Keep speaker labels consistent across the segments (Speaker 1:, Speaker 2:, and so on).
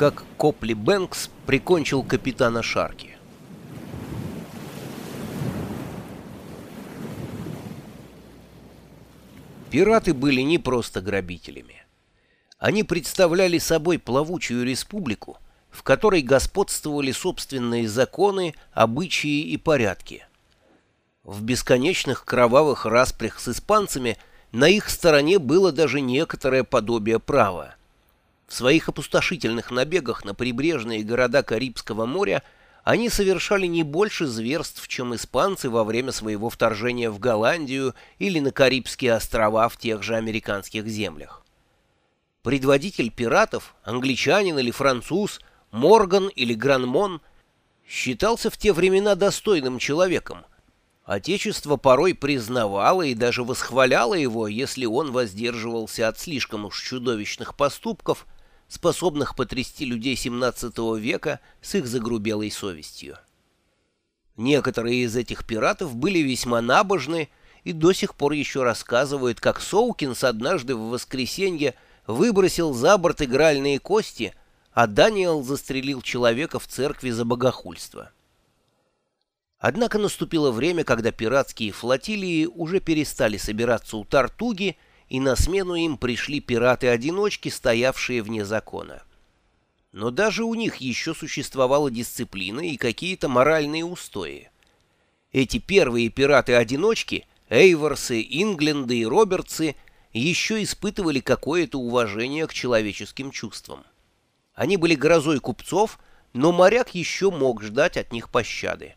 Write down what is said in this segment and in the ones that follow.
Speaker 1: как Копли Бэнкс прикончил капитана Шарки. Пираты были не просто грабителями. Они представляли собой плавучую республику, в которой господствовали собственные законы, обычаи и порядки. В бесконечных кровавых распрях с испанцами на их стороне было даже некоторое подобие права. В своих опустошительных набегах на прибрежные города Карибского моря они совершали не больше зверств, чем испанцы во время своего вторжения в Голландию или на Карибские острова в тех же американских землях. Предводитель пиратов, англичанин или француз, Морган или Гранмон, считался в те времена достойным человеком. Отечество порой признавало и даже восхваляло его, если он воздерживался от слишком уж чудовищных поступков – способных потрясти людей XVII века с их загрубелой совестью. Некоторые из этих пиратов были весьма набожны и до сих пор еще рассказывают, как Соукинс однажды в воскресенье выбросил за борт игральные кости, а Даниэл застрелил человека в церкви за богохульство. Однако наступило время, когда пиратские флотилии уже перестали собираться у Тартуги, и на смену им пришли пираты-одиночки, стоявшие вне закона. Но даже у них еще существовала дисциплина и какие-то моральные устои. Эти первые пираты-одиночки, Эйворсы, Ингленды и Робертсы, еще испытывали какое-то уважение к человеческим чувствам. Они были грозой купцов, но моряк еще мог ждать от них пощады.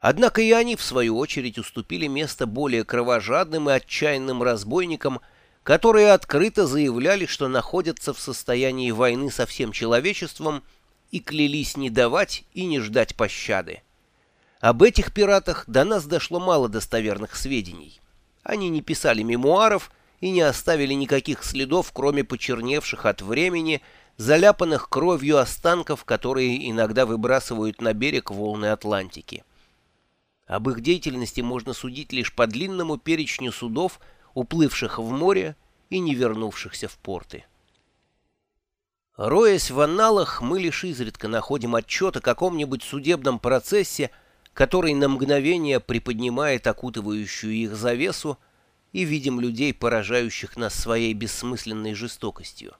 Speaker 1: Однако и они, в свою очередь, уступили место более кровожадным и отчаянным разбойникам, которые открыто заявляли, что находятся в состоянии войны со всем человечеством и клялись не давать и не ждать пощады. Об этих пиратах до нас дошло мало достоверных сведений. Они не писали мемуаров и не оставили никаких следов, кроме почерневших от времени, заляпанных кровью останков, которые иногда выбрасывают на берег волны Атлантики. Об их деятельности можно судить лишь по длинному перечню судов, уплывших в море и не вернувшихся в порты. Роясь в анналах, мы лишь изредка находим отчет о каком-нибудь судебном процессе, который на мгновение приподнимает окутывающую их завесу, и видим людей, поражающих нас своей бессмысленной жестокостью.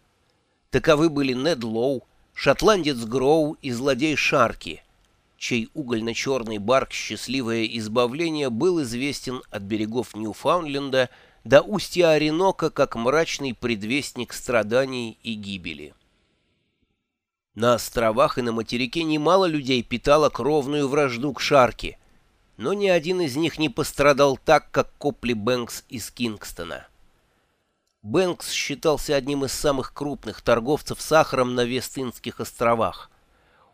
Speaker 1: Таковы были Нед Лоу, шотландец Гроу и злодей Шарки — чей угольно-черный барк «Счастливое избавление» был известен от берегов Ньюфаундленда до устья Оренока как мрачный предвестник страданий и гибели. На островах и на материке немало людей питало кровную вражду к Шарке, но ни один из них не пострадал так, как Копли Бэнкс из Кингстона. Бэнкс считался одним из самых крупных торговцев сахаром на Вестинских островах.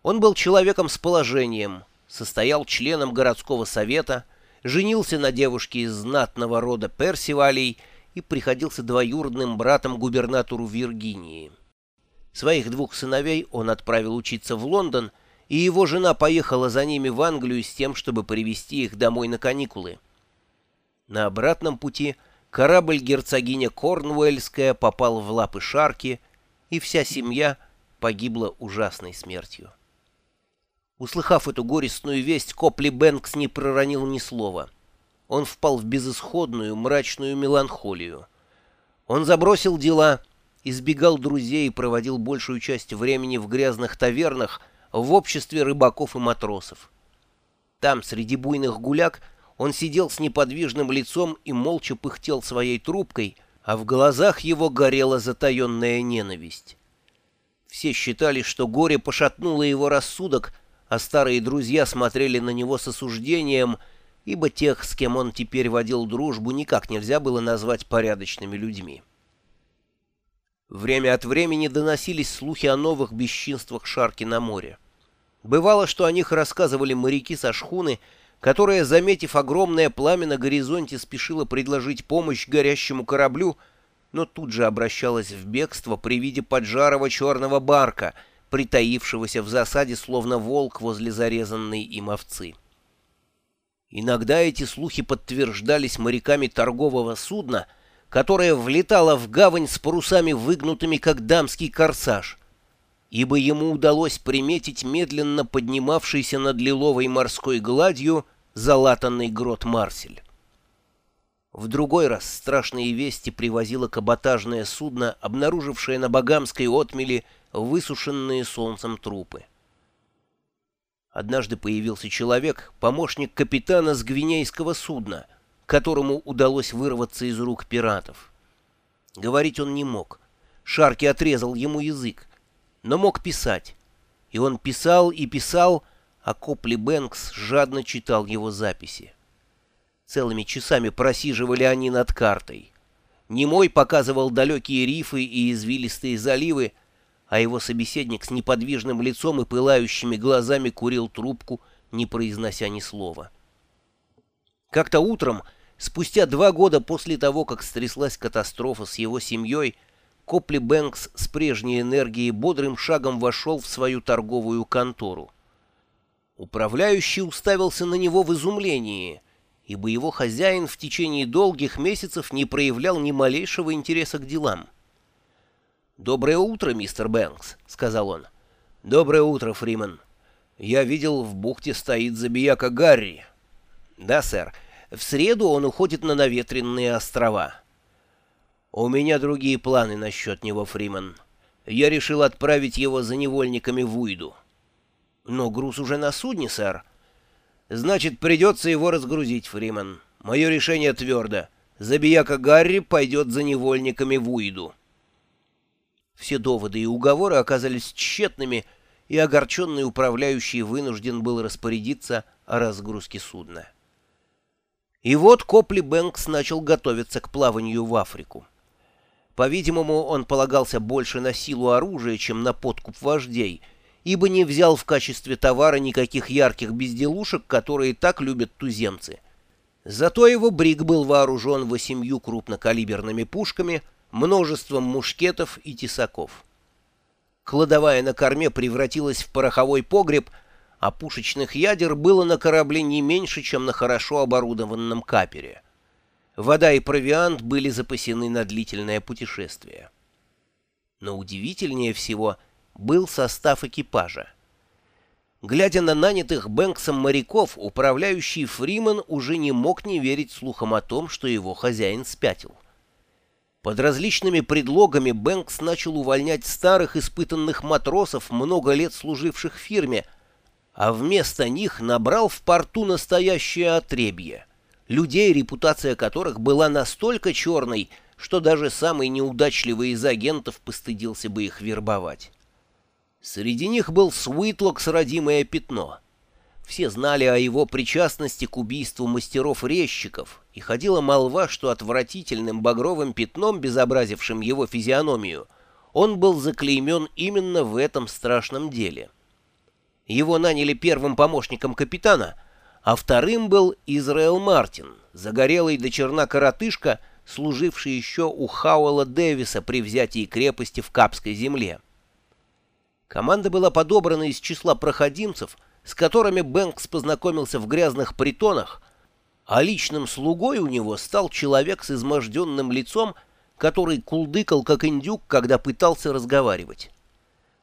Speaker 1: Он был человеком с положением, состоял членом городского совета, женился на девушке из знатного рода Персивалей и приходился двоюродным братом губернатору Виргинии. Своих двух сыновей он отправил учиться в Лондон, и его жена поехала за ними в Англию с тем, чтобы привезти их домой на каникулы. На обратном пути корабль герцогиня Корнуэльская попал в лапы Шарки, и вся семья погибла ужасной смертью. Услыхав эту горестную весть, Копли Бэнкс не проронил ни слова. Он впал в безысходную, мрачную меланхолию. Он забросил дела, избегал друзей и проводил большую часть времени в грязных тавернах в обществе рыбаков и матросов. Там, среди буйных гуляк, он сидел с неподвижным лицом и молча пыхтел своей трубкой, а в глазах его горела затаенная ненависть. Все считали, что горе пошатнуло его рассудок, а старые друзья смотрели на него с осуждением, ибо тех, с кем он теперь водил дружбу, никак нельзя было назвать порядочными людьми. Время от времени доносились слухи о новых бесчинствах Шарки на море. Бывало, что о них рассказывали моряки со шхуны, которая, заметив огромное пламя на горизонте, спешила предложить помощь горящему кораблю, но тут же обращалась в бегство при виде поджарого черного барка — притаившегося в засаде, словно волк возле зарезанной им овцы. Иногда эти слухи подтверждались моряками торгового судна, которое влетало в гавань с парусами выгнутыми, как дамский корсаж. ибо ему удалось приметить медленно поднимавшийся над лиловой морской гладью залатанный грот Марсель. В другой раз страшные вести привозило каботажное судно, обнаружившее на Багамской отмели высушенные солнцем трупы. Однажды появился человек, помощник капитана с гвинейского судна, которому удалось вырваться из рук пиратов. Говорить он не мог. Шарки отрезал ему язык, но мог писать. И он писал и писал, а Копли Бэнкс жадно читал его записи. Целыми часами просиживали они над картой. Немой показывал далекие рифы и извилистые заливы, а его собеседник с неподвижным лицом и пылающими глазами курил трубку, не произнося ни слова. Как-то утром, спустя два года после того, как стряслась катастрофа с его семьей, Копли Бэнкс с прежней энергией бодрым шагом вошел в свою торговую контору. Управляющий уставился на него в изумлении, ибо его хозяин в течение долгих месяцев не проявлял ни малейшего интереса к делам. «Доброе утро, мистер Бэнкс», — сказал он. «Доброе утро, Фриман. Я видел, в бухте стоит забияка Гарри». «Да, сэр. В среду он уходит на наветренные острова». «У меня другие планы насчет него, Фриман. Я решил отправить его за невольниками в Уйду». «Но груз уже на судне, сэр». «Значит, придется его разгрузить, Фриман. Мое решение твердо. Забияка Гарри пойдет за невольниками в Уйду». Все доводы и уговоры оказались тщетными, и огорченный управляющий вынужден был распорядиться о разгрузке судна. И вот Копли Бэнкс начал готовиться к плаванию в Африку. По-видимому, он полагался больше на силу оружия, чем на подкуп вождей, ибо не взял в качестве товара никаких ярких безделушек, которые так любят туземцы. Зато его бриг был вооружен восемью крупнокалиберными пушками — множеством мушкетов и тесаков. Кладовая на корме превратилась в пороховой погреб, а пушечных ядер было на корабле не меньше, чем на хорошо оборудованном капере. Вода и провиант были запасены на длительное путешествие. Но удивительнее всего был состав экипажа. Глядя на нанятых Бэнксом моряков, управляющий Фриман уже не мог не верить слухам о том, что его хозяин спятил. Под различными предлогами Бэнкс начал увольнять старых испытанных матросов, много лет служивших фирме, а вместо них набрал в порту настоящее отребье. Людей, репутация которых была настолько черной, что даже самый неудачливый из агентов постыдился бы их вербовать. Среди них был Суитлокс родимое пятно — все знали о его причастности к убийству мастеров-резчиков, и ходила молва, что отвратительным багровым пятном, безобразившим его физиономию, он был заклеймен именно в этом страшном деле. Его наняли первым помощником капитана, а вторым был Израэл Мартин, загорелый до черна коротышка, служивший еще у Хауэлла Дэвиса при взятии крепости в Капской земле. Команда была подобрана из числа проходимцев, с которыми Бэнкс познакомился в грязных притонах, а личным слугой у него стал человек с изможденным лицом, который кулдыкал как индюк, когда пытался разговаривать.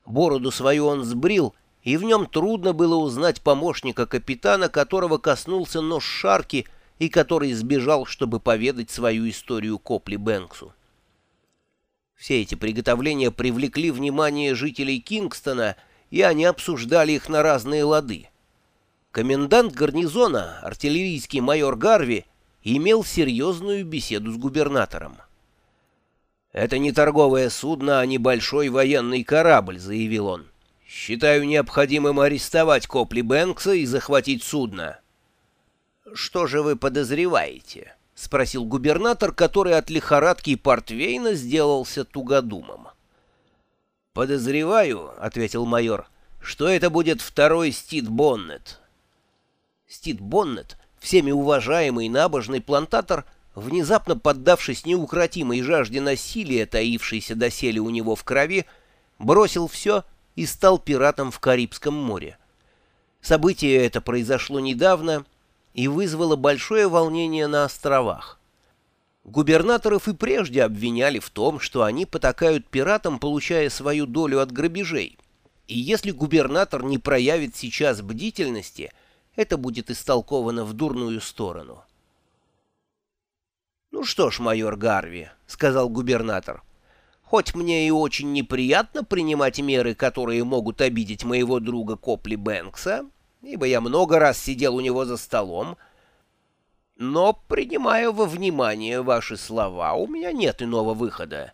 Speaker 1: Бороду свою он сбрил, и в нем трудно было узнать помощника капитана, которого коснулся нож Шарки и который сбежал, чтобы поведать свою историю Копли Бэнксу. Все эти приготовления привлекли внимание жителей Кингстона — и они обсуждали их на разные лады. Комендант гарнизона, артиллерийский майор Гарви, имел серьезную беседу с губернатором. «Это не торговое судно, а небольшой военный корабль», — заявил он. «Считаю необходимым арестовать Копли Бэнкса и захватить судно». «Что же вы подозреваете?» — спросил губернатор, который от лихорадки Портвейна сделался тугодумом. «Подозреваю», — ответил майор, — «что это будет второй Стит Боннет». Стит Боннет, всеми уважаемый набожный плантатор, внезапно поддавшись неукротимой жажде насилия, таившейся доселе у него в крови, бросил все и стал пиратом в Карибском море. Событие это произошло недавно и вызвало большое волнение на островах. Губернаторов и прежде обвиняли в том, что они потакают пиратам, получая свою долю от грабежей, И если губернатор не проявит сейчас бдительности, это будет истолковано в дурную сторону. «Ну что ж, майор Гарви», — сказал губернатор, — «хоть мне и очень неприятно принимать меры, которые могут обидеть моего друга Копли Бэнкса, ибо я много раз сидел у него за столом, но, принимая во внимание ваши слова, у меня нет иного выхода.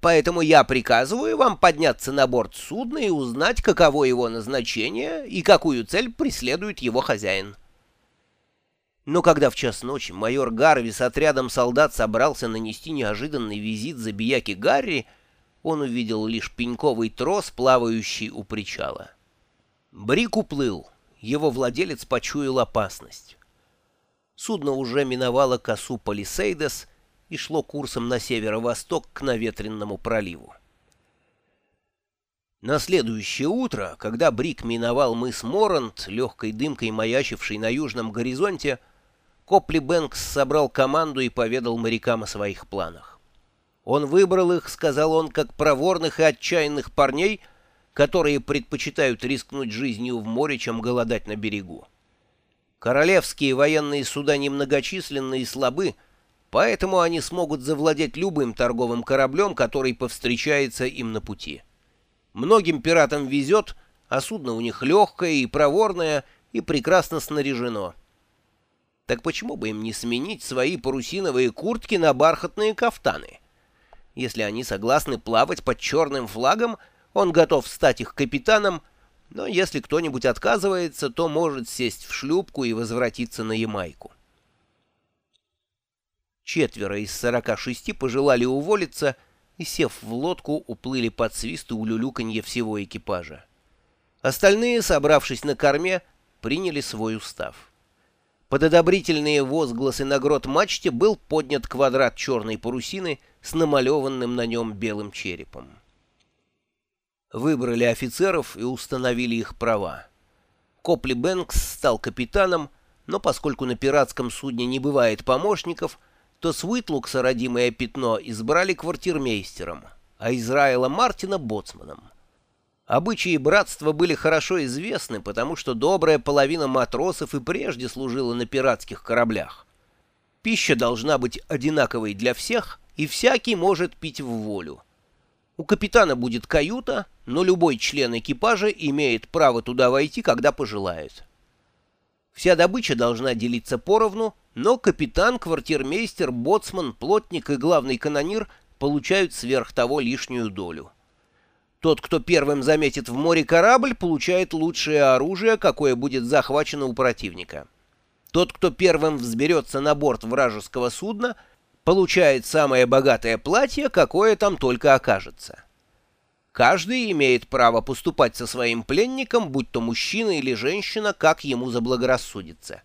Speaker 1: Поэтому я приказываю вам подняться на борт судна и узнать, каково его назначение и какую цель преследует его хозяин. Но когда в час ночи майор Гарви с отрядом солдат собрался нанести неожиданный визит забияки Гарри, он увидел лишь пеньковый трос, плавающий у причала. Брик уплыл, его владелец почуял опасность. Судно уже миновало косу Палисейдес и шло курсом на северо-восток к наветренному проливу. На следующее утро, когда Брик миновал мыс Морант, легкой дымкой маячивший на южном горизонте, Копли Бэнкс собрал команду и поведал морякам о своих планах. Он выбрал их, сказал он, как проворных и отчаянных парней, которые предпочитают рискнуть жизнью в море, чем голодать на берегу. Королевские военные суда немногочисленны и слабы, поэтому они смогут завладеть любым торговым кораблем, который повстречается им на пути. Многим пиратам везет, а судно у них легкое и проворное, и прекрасно снаряжено. Так почему бы им не сменить свои парусиновые куртки на бархатные кафтаны? Если они согласны плавать под черным флагом, он готов стать их капитаном, но если кто-нибудь отказывается, то может сесть в шлюпку и возвратиться на Ямайку. Четверо из сорока шести пожелали уволиться и, сев в лодку, уплыли под свист и улюлюканье всего экипажа. Остальные, собравшись на корме, приняли свой устав. Под одобрительные возгласы на грот мачте был поднят квадрат черной парусины с намалеванным на нем белым черепом. Выбрали офицеров и установили их права. Копли Бэнкс стал капитаном, но поскольку на пиратском судне не бывает помощников, то Свитлукса, родимое пятно, избрали квартирмейстером, а Израила Мартина — боцманом. Обычаи братства были хорошо известны, потому что добрая половина матросов и прежде служила на пиратских кораблях. Пища должна быть одинаковой для всех, и всякий может пить в волю. У капитана будет каюта, но любой член экипажа имеет право туда войти, когда пожелает. Вся добыча должна делиться поровну, но капитан, квартирмейстер, боцман, плотник и главный канонир получают сверх того лишнюю долю. Тот, кто первым заметит в море корабль, получает лучшее оружие, какое будет захвачено у противника. Тот, кто первым взберется на борт вражеского судна, получает самое богатое платье, какое там только окажется. Каждый имеет право поступать со своим пленником, будь то мужчина или женщина, как ему заблагорассудится.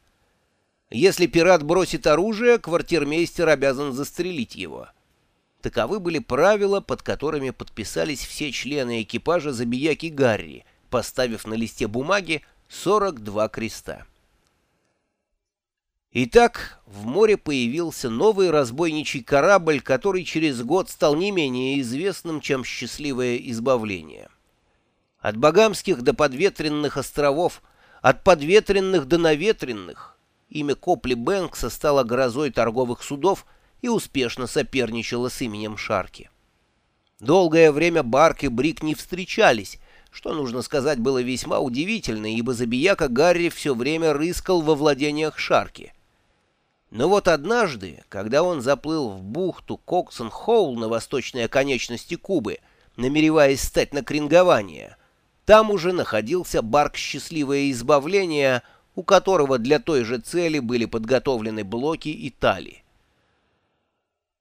Speaker 1: Если пират бросит оружие, квартирмейстер обязан застрелить его. Таковы были правила, под которыми подписались все члены экипажа Забияки Гарри, поставив на листе бумаги 42 креста. Итак, в море появился новый разбойничий корабль, который через год стал не менее известным, чем «Счастливое избавление». От Багамских до подветренных островов, от подветренных до наветренных, имя Копли Бэнкса стало грозой торговых судов и успешно соперничало с именем Шарки. Долгое время Барк и Брик не встречались, что, нужно сказать, было весьма удивительно, ибо забияка Гарри все время рыскал во владениях Шарки. Но вот однажды, когда он заплыл в бухту Коксон-Хоул на восточной оконечности Кубы, намереваясь стать на крингование, там уже находился Барк «Счастливое избавление», у которого для той же цели были подготовлены блоки и тали.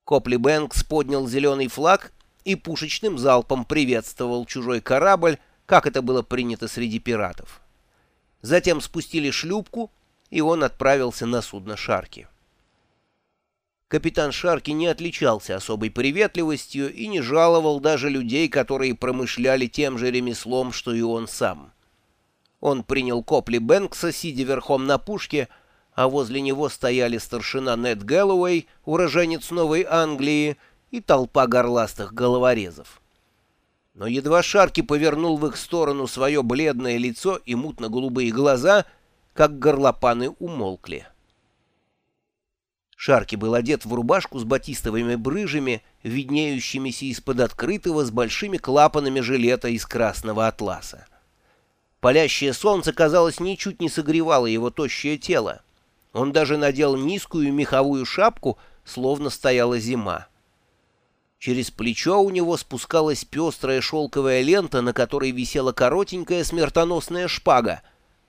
Speaker 1: Копли Бэнкс поднял зеленый флаг и пушечным залпом приветствовал чужой корабль, как это было принято среди пиратов. Затем спустили шлюпку, и он отправился на судно Шарки. Капитан Шарки не отличался особой приветливостью и не жаловал даже людей, которые промышляли тем же ремеслом, что и он сам. Он принял Копли Бэнкса, сидя верхом на пушке, а возле него стояли старшина Нед Гэллоуэй, уроженец Новой Англии, и толпа горластых головорезов. Но едва Шарки повернул в их сторону свое бледное лицо и мутно-голубые глаза, как горлопаны умолкли. Шарки был одет в рубашку с батистовыми брыжами, виднеющимися из-под открытого с большими клапанами жилета из красного атласа. Палящее солнце, казалось, ничуть не согревало его тощее тело. Он даже надел низкую меховую шапку, словно стояла зима. Через плечо у него спускалась пестрая шелковая лента, на которой висела коротенькая смертоносная шпага,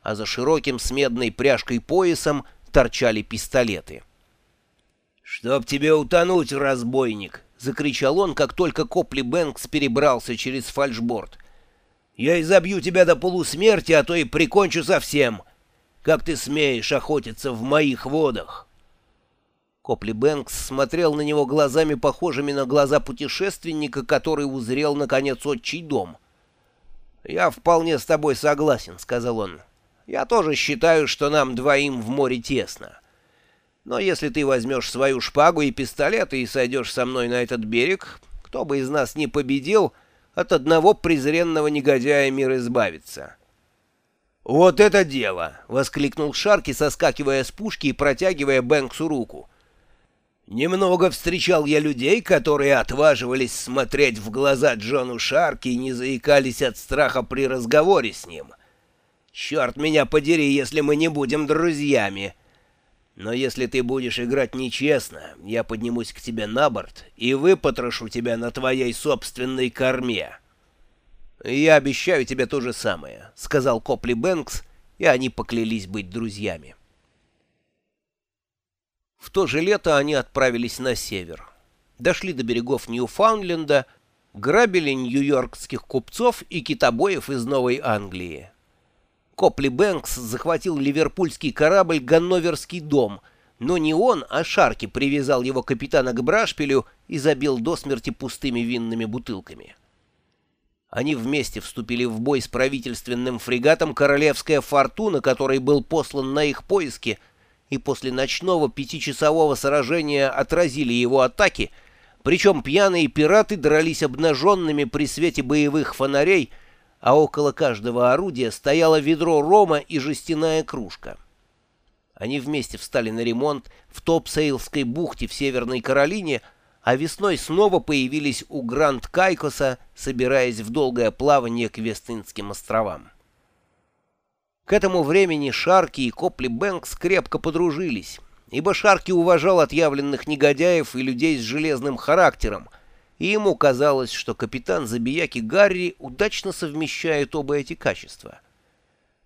Speaker 1: а за широким с медной пряжкой поясом торчали пистолеты. «Чтоб тебе утонуть, разбойник!» — закричал он, как только Копли Бэнкс перебрался через фальшборд. «Я изобью тебя до полусмерти, а то и прикончу совсем! Как ты смеешь охотиться в моих водах?» Копли Бэнкс смотрел на него глазами, похожими на глаза путешественника, который узрел, наконец, отчий дом. «Я вполне с тобой согласен», — сказал он. «Я тоже считаю, что нам двоим в море тесно». Но если ты возьмешь свою шпагу и пистолет и сойдешь со мной на этот берег, кто бы из нас не победил, от одного презренного негодяя мир избавится». «Вот это дело!» — воскликнул Шарки, соскакивая с пушки и протягивая Бэнксу руку. «Немного встречал я людей, которые отваживались смотреть в глаза Джону Шарки и не заикались от страха при разговоре с ним. Черт меня подери, если мы не будем друзьями!» Но если ты будешь играть нечестно, я поднимусь к тебе на борт и выпотрошу тебя на твоей собственной корме. «Я обещаю тебе то же самое», — сказал Копли Бэнкс, и они поклялись быть друзьями. В то же лето они отправились на север. Дошли до берегов Ньюфаундленда, грабили нью-йоркских купцов и китобоев из Новой Англии. Копли Бэнкс захватил ливерпульский корабль «Ганноверский дом», но не он, а Шарки привязал его капитана к брашпилю и забил до смерти пустыми винными бутылками. Они вместе вступили в бой с правительственным фрегатом «Королевская фортуна», который был послан на их поиски, и после ночного пятичасового сражения отразили его атаки, причем пьяные пираты дрались обнаженными при свете боевых фонарей, а около каждого орудия стояло ведро рома и жестяная кружка. Они вместе встали на ремонт в Топсейлской бухте в Северной Каролине, а весной снова появились у Гранд-Кайкоса, собираясь в долгое плавание к Вестинским островам. К этому времени Шарки и Копли Бэнкс крепко подружились, ибо Шарки уважал отъявленных негодяев и людей с железным характером — и ему казалось, что капитан Забияки Гарри удачно совмещает оба эти качества.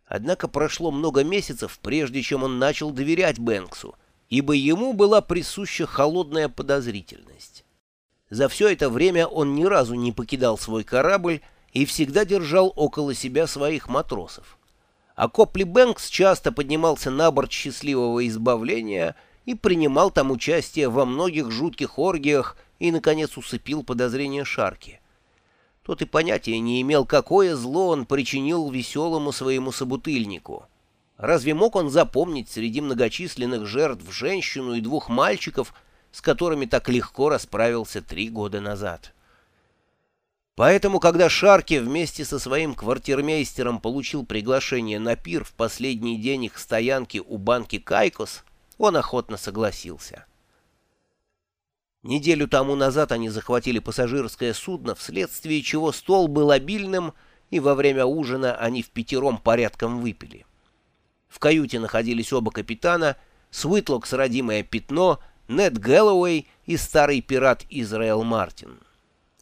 Speaker 1: Однако прошло много месяцев, прежде чем он начал доверять Бэнксу, ибо ему была присуща холодная подозрительность. За все это время он ни разу не покидал свой корабль и всегда держал около себя своих матросов. А Копли Бэнкс часто поднимался на борт счастливого избавления и принимал там участие во многих жутких оргиях, и, наконец, усыпил подозрение Шарки. Тот и понятия не имел, какое зло он причинил веселому своему собутыльнику. Разве мог он запомнить среди многочисленных жертв женщину и двух мальчиков, с которыми так легко расправился три года назад? Поэтому, когда Шарки вместе со своим квартирмейстером получил приглашение на пир в последний день их стоянки у банки «Кайкос», он охотно согласился. Неделю тому назад они захватили пассажирское судно, вследствие чего стол был обильным, и во время ужина они в пятером порядком выпили. В каюте находились оба капитана, Свитлокс родимое пятно, Нед Гэллоуэй и старый пират Израэл Мартин.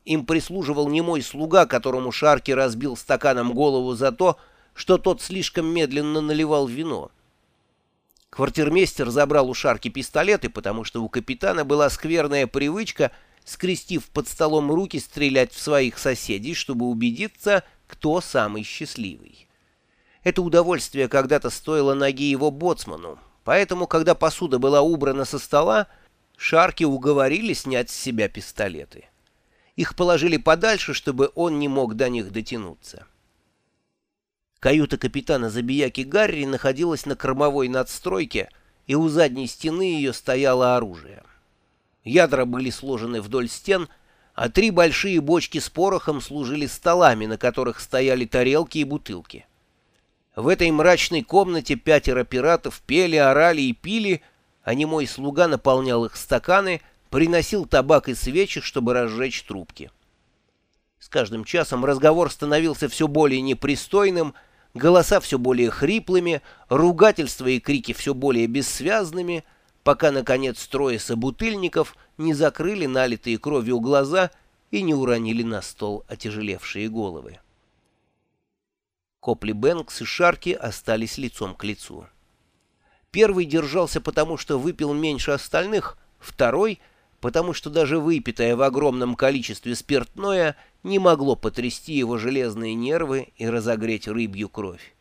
Speaker 1: Им прислуживал немой слуга, которому Шарки разбил стаканом голову за то, что тот слишком медленно наливал вино. Квартирмейстер забрал у Шарки пистолеты, потому что у капитана была скверная привычка, скрестив под столом руки, стрелять в своих соседей, чтобы убедиться, кто самый счастливый. Это удовольствие когда-то стоило ноги его боцману, поэтому, когда посуда была убрана со стола, Шарки уговорили снять с себя пистолеты. Их положили подальше, чтобы он не мог до них дотянуться. Каюта капитана Забияки Гарри находилась на кормовой надстройке, и у задней стены ее стояло оружие. Ядра были сложены вдоль стен, а три большие бочки с порохом служили столами, на которых стояли тарелки и бутылки. В этой мрачной комнате пятеро пиратов пели, орали и пили, а немой слуга наполнял их стаканы, приносил табак и свечи, чтобы разжечь трубки. С каждым часом разговор становился все более непристойным, голоса все более хриплыми, ругательства и крики все более бессвязными, пока, наконец, трое собутыльников не закрыли налитые кровью глаза и не уронили на стол отяжелевшие головы. Копли Бэнкс и Шарки остались лицом к лицу. Первый держался потому, что выпил меньше остальных, второй — потому что даже выпитое в огромном количестве спиртное не могло потрясти его железные нервы и разогреть рыбью кровь.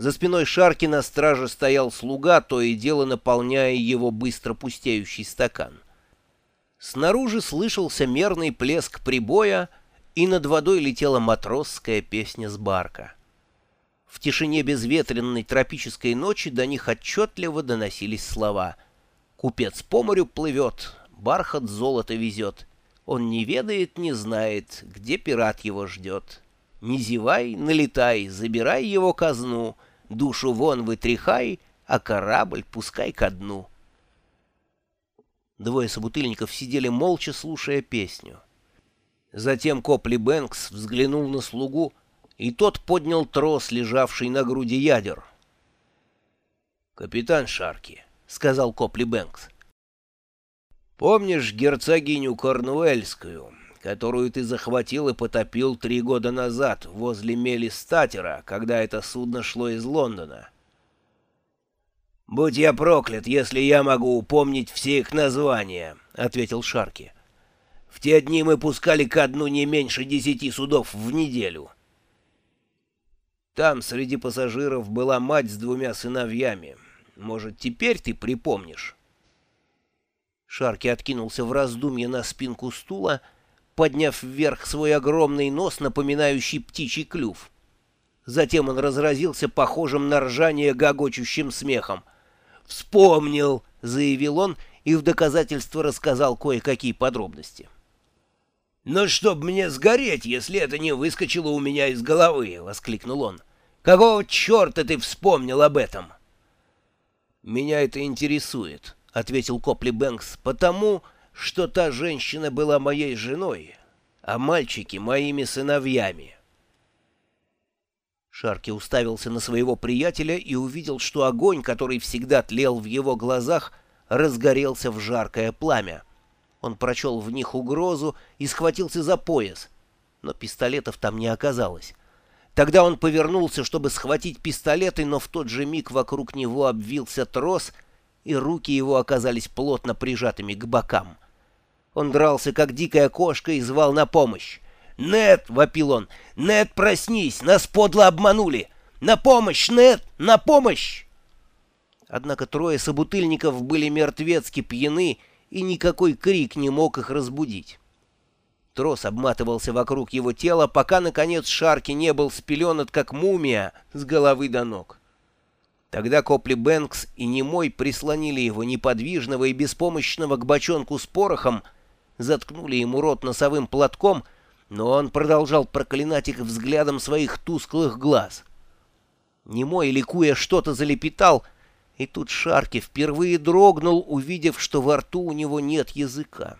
Speaker 1: За спиной Шарки на страже стоял слуга, то и дело наполняя его быстро пустеющий стакан. Снаружи слышался мерный плеск прибоя, и над водой летела матросская песня с барка. В тишине безветренной тропической ночи до них отчетливо доносились слова «Купец по морю плывет, бархат золото везет. Он не ведает, не знает, где пират его ждет. Не зевай, налетай, забирай его казну, душу вон вытряхай, а корабль пускай ко дну. Двое собутыльников сидели молча, слушая песню. Затем Копли Бэнкс взглянул на слугу, и тот поднял трос, лежавший на груди ядер. «Капитан Шарки», — сказал Копли Бэнкс, — Помнишь герцогиню Корнуэльскую, которую ты захватил и потопил три года назад возле мели Статера, когда это судно шло из Лондона? «Будь я проклят, если я могу упомнить все их названия», — ответил Шарки. «В те дни мы пускали ко дну не меньше десяти судов в неделю». Там среди пассажиров была мать с двумя сыновьями. Может, теперь ты припомнишь?» Шарки откинулся в раздумье на спинку стула, подняв вверх свой огромный нос, напоминающий птичий клюв. Затем он разразился похожим на ржание гогочущим смехом. «Вспомнил!» — заявил он и в доказательство рассказал кое-какие подробности. «Но чтоб мне сгореть, если это не выскочило у меня из головы!» — воскликнул он. «Какого черта ты вспомнил об этом?» «Меня это интересует», — ответил Копли Бэнкс, — «потому, что та женщина была моей женой, а мальчики — моими сыновьями». Шарки уставился на своего приятеля и увидел, что огонь, который всегда тлел в его глазах, разгорелся в жаркое пламя. Он прочел в них угрозу и схватился за пояс, но пистолетов там не оказалось. Тогда он повернулся, чтобы схватить пистолеты, но в тот же миг вокруг него обвился трос — и руки его оказались плотно прижатыми к бокам. Он дрался, как дикая кошка, и звал на помощь. «Нет!» — вопил он. «Нет, проснись! Нас подло обманули! На помощь, Нет! На помощь!» Однако трое собутыльников были мертвецки пьяны, и никакой крик не мог их разбудить. Трос обматывался вокруг его тела, пока, наконец, Шарки не был спеленат, как мумия, с головы до ног. Тогда Копли Бэнкс и Немой прислонили его неподвижного и беспомощного к бочонку с порохом, заткнули ему рот носовым платком, но он продолжал проклинать их взглядом своих тусклых глаз. Немой, ликуя, что-то залепетал, и тут Шарки впервые дрогнул, увидев, что во рту у него нет языка.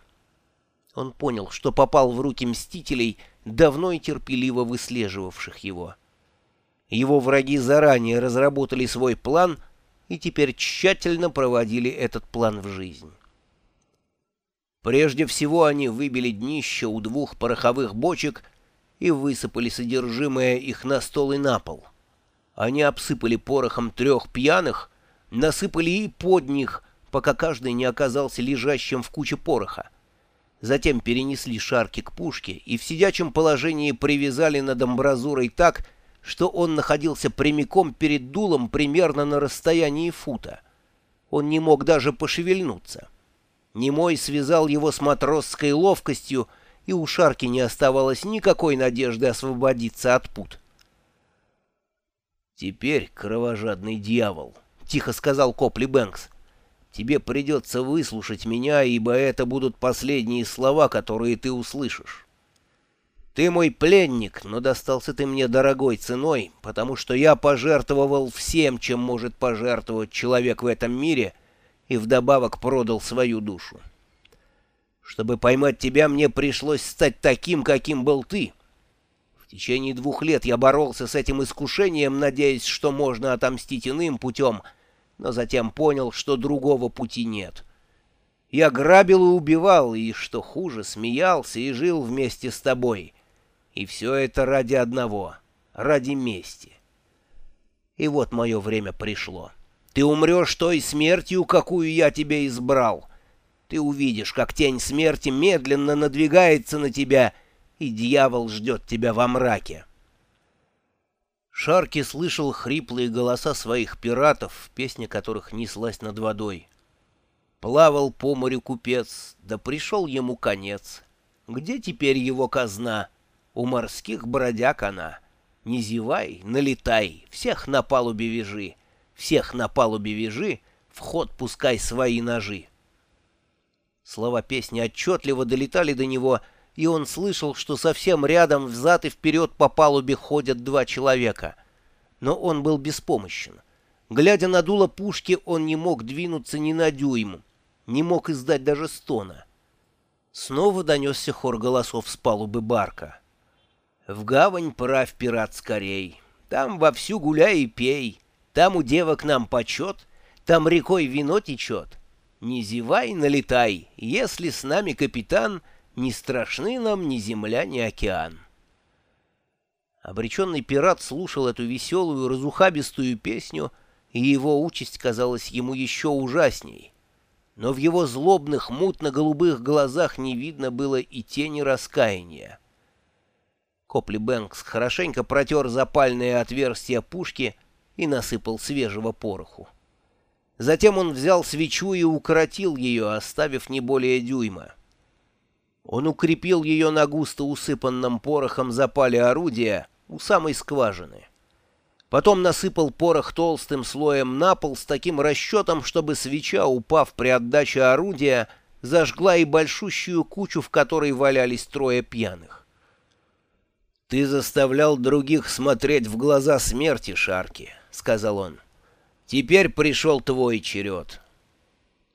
Speaker 1: Он понял, что попал в руки мстителей, давно и терпеливо выслеживавших его. Его враги заранее разработали свой план и теперь тщательно проводили этот план в жизнь. Прежде всего они выбили днище у двух пороховых бочек и высыпали содержимое их на стол и на пол. Они обсыпали порохом трех пьяных, насыпали и под них, пока каждый не оказался лежащим в куче пороха. Затем перенесли шарки к пушке и в сидячем положении привязали над амбразурой так, что он находился прямиком перед дулом примерно на расстоянии фута. Он не мог даже пошевельнуться. Немой связал его с матросской ловкостью, и у Шарки не оставалось никакой надежды освободиться от пут. «Теперь, кровожадный дьявол», — тихо сказал Копли Бэнкс, — тебе придется выслушать меня, ибо это будут последние слова, которые ты услышишь. Ты мой пленник, но достался ты мне дорогой ценой, потому что я пожертвовал всем, чем может пожертвовать человек в этом мире, и вдобавок продал свою душу. Чтобы поймать тебя, мне пришлось стать таким, каким был ты. В течение двух лет я боролся с этим искушением, надеясь, что можно отомстить иным путем, но затем понял, что другого пути нет. Я грабил и убивал, и, что хуже, смеялся и жил вместе с тобой — и все это ради одного, ради мести. И вот мое время пришло. Ты умрешь той смертью, какую я тебе избрал. Ты увидишь, как тень смерти медленно надвигается на тебя, и дьявол ждет тебя во мраке. Шарки слышал хриплые голоса своих пиратов, песня которых неслась над водой. Плавал по морю купец, да пришел ему конец. Где теперь его казна? — у морских бродяг она. Не зевай, налетай, всех на палубе вяжи, всех на палубе вяжи, вход пускай свои ножи. Слова песни отчетливо долетали до него, и он слышал, что совсем рядом взад и вперед по палубе ходят два человека. Но он был беспомощен. Глядя на дуло пушки, он не мог двинуться ни на дюйм, не мог издать даже стона. Снова донесся хор голосов с палубы барка. В гавань правь, пират, скорей, Там вовсю гуляй и пей, Там у девок нам почет, Там рекой вино течет. Не зевай, налетай, Если с нами капитан, Не страшны нам ни земля, ни океан. Обреченный пират слушал эту веселую, разухабистую песню, и его участь казалась ему еще ужасней. Но в его злобных, мутно-голубых глазах не видно было и тени раскаяния. Копли Бэнкс хорошенько протер запальные отверстия пушки и насыпал свежего пороху. Затем он взял свечу и укоротил ее, оставив не более дюйма. Он укрепил ее на густо усыпанном порохом запале орудия у самой скважины. Потом насыпал порох толстым слоем на пол с таким расчетом, чтобы свеча, упав при отдаче орудия, зажгла и большущую кучу, в которой валялись трое пьяных. «Ты заставлял других смотреть в глаза смерти, Шарки», — сказал он. «Теперь пришел твой черед.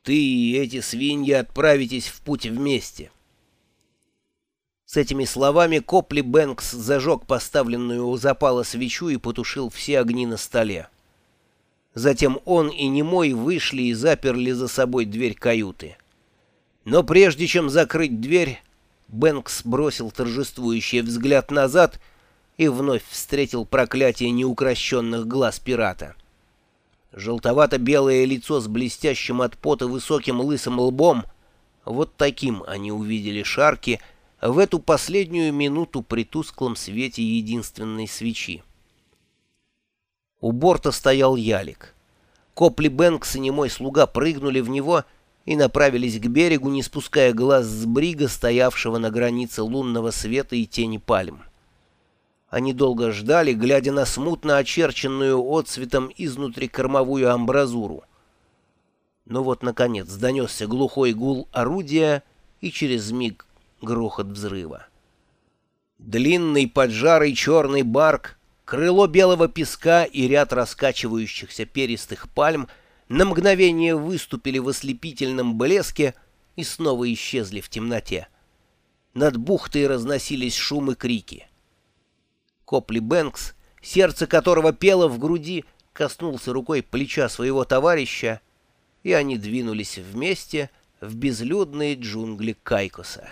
Speaker 1: Ты и эти свиньи отправитесь в путь вместе». С этими словами Копли Бэнкс зажег поставленную у запала свечу и потушил все огни на столе. Затем он и Немой вышли и заперли за собой дверь каюты. Но прежде чем закрыть дверь, Бэнкс бросил торжествующий взгляд назад и вновь встретил проклятие неукрощенных глаз пирата. Желтовато-белое лицо с блестящим от пота высоким лысым лбом — вот таким они увидели Шарки в эту последнюю минуту при тусклом свете единственной свечи. У борта стоял ялик. Копли Бэнкс и немой слуга прыгнули в него — и направились к берегу, не спуская глаз с брига, стоявшего на границе лунного света и тени пальм. Они долго ждали, глядя на смутно очерченную отцветом изнутри кормовую амбразуру. Но вот, наконец, донесся глухой гул орудия и через миг грохот взрыва. Длинный поджарый черный барк, крыло белого песка и ряд раскачивающихся перистых пальм — на мгновение выступили в ослепительном блеске и снова исчезли в темноте. Над бухтой разносились шум и крики. Копли Бэнкс, сердце которого пело в груди, коснулся рукой плеча своего товарища, и они двинулись вместе в безлюдные джунгли Кайкоса.